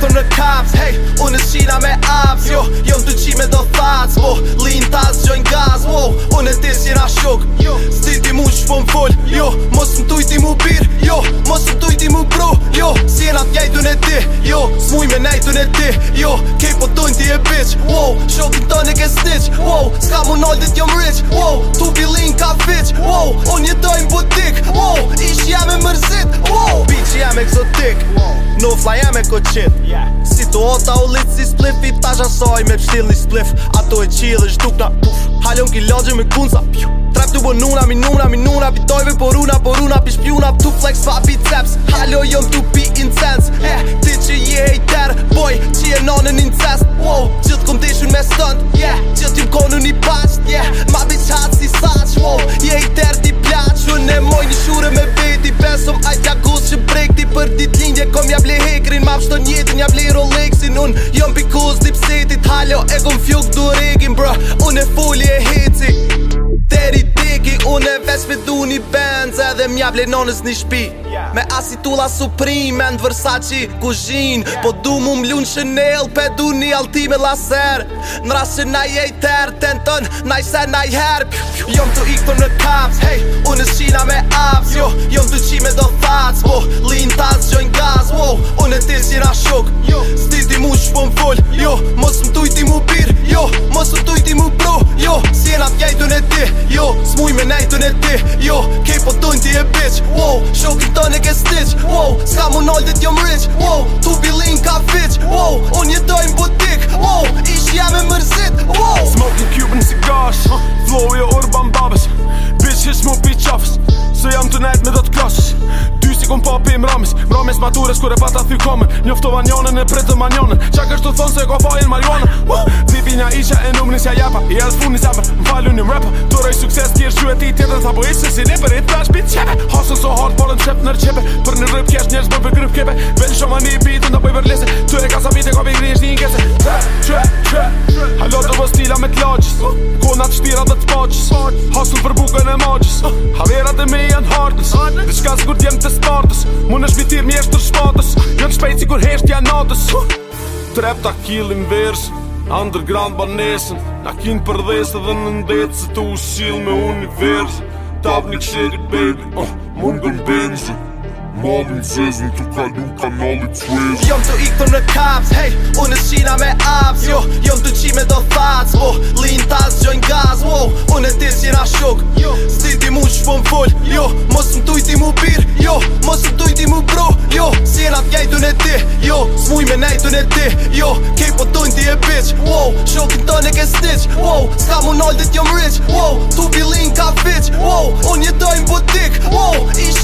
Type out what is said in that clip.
Shtëm në kaps, hej, unë e shina me abs Jo, jo më të qime me do thac, mo, oh, linë tas, gjojnë gaz Mo, oh, unë e tes jena shok, jo, s'ti ti mu që po më fol Jo, mos më tujti mu bir, jo, mos më tujti mu bro Jo, si jena t'jajtu ti, jo, s'muj me najtu në ti Jo, kej po tojnë ti e bitch, wo, shokin të në ke stitch Wo, s'ka mu nolë dit jom rich, wo, tu bilin ka fitch Wo, unë jetojnë butik koqit yeah. Situata u litë si splif I ta shasaj me pështil një splif Ato e qilë është dukna Halon ki lodgje me kunza Trap të bënuna, minuna, minuna Pitojve poruna, poruna, pishpjuna Tu flex fa biceps Halon jom tu pi intense jam pikus dip setit Halo e gum fjuk du regim bro Unë e fulli e heci Teri tiki Unë e me du një benz Edhe mja blenonës një shpi Me asi tula supreme And Versace kuzhin Po du mu mlun Chanel Pe du një alti me laser Në që na jej ter Ten tën na i sen na i her Jom të ikton në kaps Hey, unë e me aps Jo, jom të qime do thats Bo, lin tas gjojn gaz Wow, unë e tis shuk Yeah jo Mos më tujti mu bir, jo Mos më tujti mu bro, jo Sjena t'jajtën e ti, jo S'muj me najtën e ti, jo Kej po tojnë ti e bitch, wow Shokin të në ke stitch, wow Ska mu nalde t'jom rich, wow Tu bilin ka fitch, wow On jetojnë butik, wow Ish jam e mërzit, wow Smokin Cuban cigars, flow e urban babes Bitch ish mu pi qafs Se jam të najt me do t'klasës kom papi po im romis romis matures kur e pata thy komen njoftova njonen e pretë manjonën, qa kësht të thonë se ko fajen marjonen uh! tipi nja isha e numë nisja japa i alë funi zemër më falu një mrepa të rej sukses kjer shu e ti tjetër tha po isë si nipër i të dash bit qepe hasën so hard polën të qepë nër qepe për një rëp kesh njerës bëm për kepe vel shoma një bitën të pëj për lese e kasa bitën ko për një 3, 2, 1 gaz kur djem të sportës Mun është vitir mi eshtë të shpatës Gjën shpejt si kur heshtja natës huh! Trep ta killin vërës Underground banesën Na kin për dhesë dhe në ndetë Se të usil me univers Tab një kësheri baby uh, Mun gën benzë Mavin zezën të kalu kanalit të vezë Jom të ikë të në kaps Hej, unë shina me abs Jo, jo najtën e ti Jo, kej po ti e bitch Wow, shokin tën e ke snitch Wow, s'ka mu naldit jom rich Wow, tu bilin ka fitch Wow, unë jetojnë butik Wow, ishtë